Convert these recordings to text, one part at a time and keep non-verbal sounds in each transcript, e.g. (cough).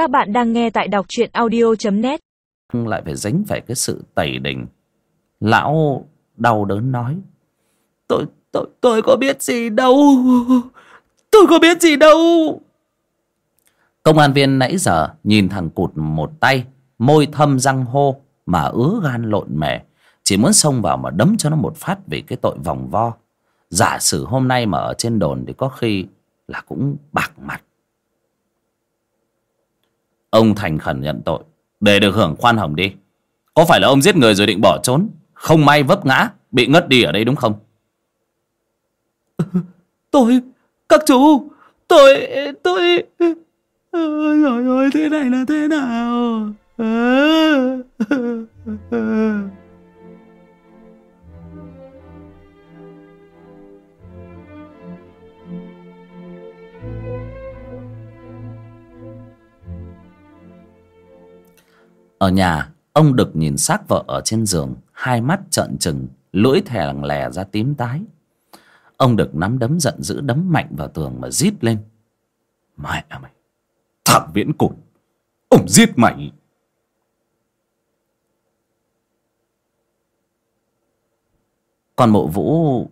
Các bạn đang nghe tại đọc truyện audio.net lại phải dính phải cái sự tẩy đình. Lão đau đớn nói, tôi tôi tôi có biết gì đâu. Tôi có biết gì đâu. Công an viên nãy giờ nhìn thằng cụt một tay, môi thâm răng hô mà ứa gan lộn mẻ chỉ muốn xông vào mà đấm cho nó một phát vì cái tội vòng vo. Giả sử hôm nay mà ở trên đồn thì có khi là cũng bạc mặt ông thành khẩn nhận tội. Để được hưởng khoan hồng đi. Có phải là ông giết người rồi định bỏ trốn? Không may vấp ngã, bị ngất đi ở đây đúng không? (laughs) Tôi, các chú, tôi tôi rồi ơi, thế này là thế nào? (laughs) ở nhà, ông đực nhìn xác vợ ở trên giường, hai mắt trợn trừng, lưỡi thè lằng lè ra tím tái. Ông đực nắm đấm giận dữ đấm mạnh vào tường mà rít lên. Mẹ mày thằng viễn cụt ông giết mày. Còn mộ vũ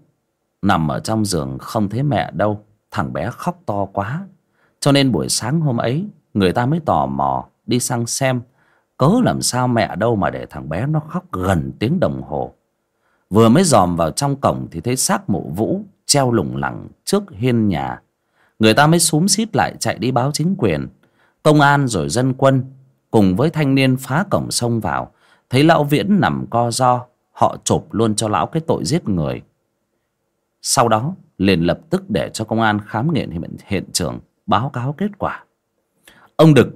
nằm ở trong giường không thấy mẹ đâu, thằng bé khóc to quá. Cho nên buổi sáng hôm ấy, người ta mới tò mò đi sang xem cớ làm sao mẹ đâu mà để thằng bé nó khóc gần tiếng đồng hồ. Vừa mới dòm vào trong cổng thì thấy xác mộ vũ treo lủng lẳng trước hiên nhà. Người ta mới xúm xít lại chạy đi báo chính quyền. Công an rồi dân quân cùng với thanh niên phá cổng xông vào. Thấy lão viễn nằm co do họ chộp luôn cho lão cái tội giết người. Sau đó liền lập tức để cho công an khám nghiệm hiện, hiện trường báo cáo kết quả. Ông đực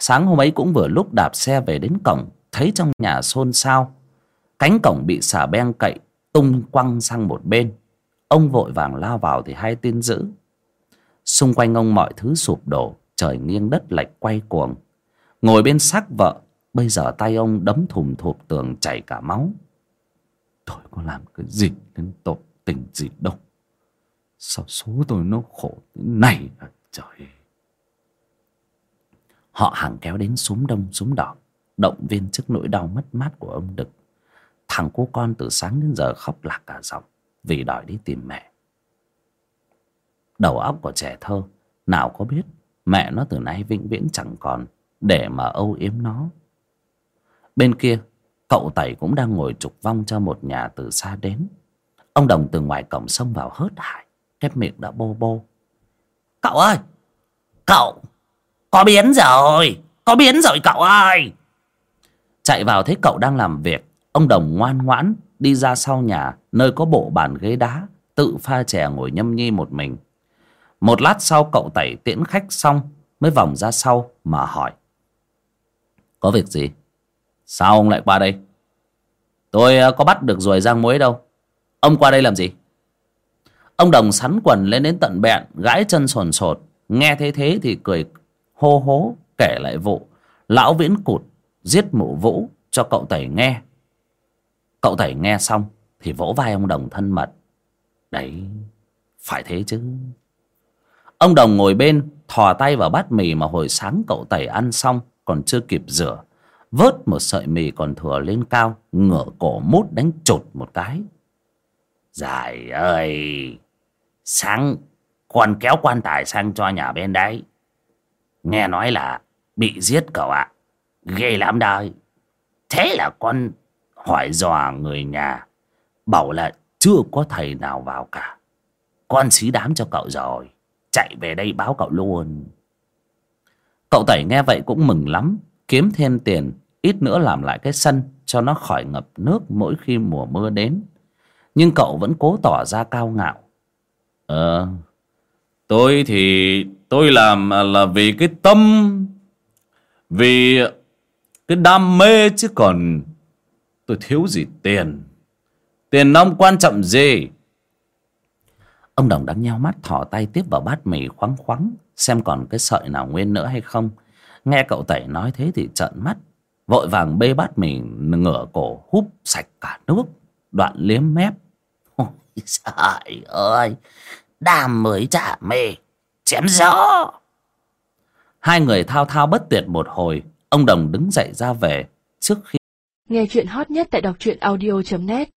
sáng hôm ấy cũng vừa lúc đạp xe về đến cổng, thấy trong nhà xôn xao. Cánh cổng bị xả beng cậy, tung quăng sang một bên. Ông vội vàng lao vào thì hai tin dữ. Xung quanh ông mọi thứ sụp đổ, trời nghiêng đất lệch quay cuồng. Ngồi bên xác vợ, bây giờ tay ông đấm thùm thụp tường chảy cả máu. Tôi có làm cái gì đến tội tình gì đâu. Sao số tôi nó khổ thế này à trời? Họ hàng kéo đến súng đông súng đỏ, động viên trước nỗi đau mất mát của ông đực. Thằng cô con từ sáng đến giờ khóc lạc cả giọng, vì đòi đi tìm mẹ. Đầu óc của trẻ thơ, nào có biết, mẹ nó từ nay vĩnh viễn chẳng còn để mà âu yếm nó. Bên kia, cậu tẩy cũng đang ngồi trục vong cho một nhà từ xa đến. Ông đồng từ ngoài cổng xông vào hớt hải cái miệng đã bô bô. Cậu ơi! Cậu! Có biến rồi, có biến rồi cậu ơi. Chạy vào thấy cậu đang làm việc, ông đồng ngoan ngoãn đi ra sau nhà, nơi có bộ bàn ghế đá, tự pha chè ngồi nhâm nhi một mình. Một lát sau cậu tẩy tiễn khách xong, mới vòng ra sau mà hỏi. Có việc gì? Sao ông lại qua đây? Tôi ờ, có bắt được ruồi giang muối đâu. Ông qua đây làm gì? Ông đồng sắn quần lên đến tận bẹn, gãi chân sồn sột. Nghe thấy thế thì cười hô hố kể lại vụ. Lão viễn cụt giết mụ vũ cho cậu tẩy nghe. Cậu tẩy nghe xong thì vỗ vai ông đồng thân mật. Đấy, phải thế chứ. Ông đồng ngồi bên, thò tay vào bát mì mà hồi sáng cậu tẩy ăn xong còn chưa kịp rửa. Vớt một sợi mì còn thừa lên cao, ngửa cổ mút đánh chột một cái. Dài ơi! Sáng, con kéo quan tài sang cho nhà bên đấy nghe nói là bị giết cậu ạ. Ghê lắm đời. thế là con hỏi dò người nhà, bảo là chưa có thầy nào vào cả. Con xí đám cho cậu rồi, chạy về đây báo cậu luôn. Cậu tẩy nghe vậy cũng mừng lắm, kiếm thêm tiền, ít nữa làm lại cái sân cho nó khỏi ngập nước mỗi khi mùa mưa đến. Nhưng cậu vẫn cố tỏ ra cao ngạo. Ờ tôi thì tôi làm là vì cái tâm, vì cái đam mê chứ còn tôi thiếu gì tiền. Tiền nông quan trọng gì? Ông đồng đang nheo mắt, thỏ tay tiếp vào bát mì khoáng khoáng, xem còn cái sợi nào nguyên nữa hay không. Nghe cậu tẩy nói thế thì trợn mắt, vội vàng bê bát mì ngửa cổ, húp sạch cả nước, đoạn liếm mép. (laughs) Ôi trời ơi, đam mới chả mê chém gió. Hai người thao thao bất tuyệt một hồi ông đồng đứng dậy ra về trước khi nghe chuyện hot nhất tại đọc truyện audio net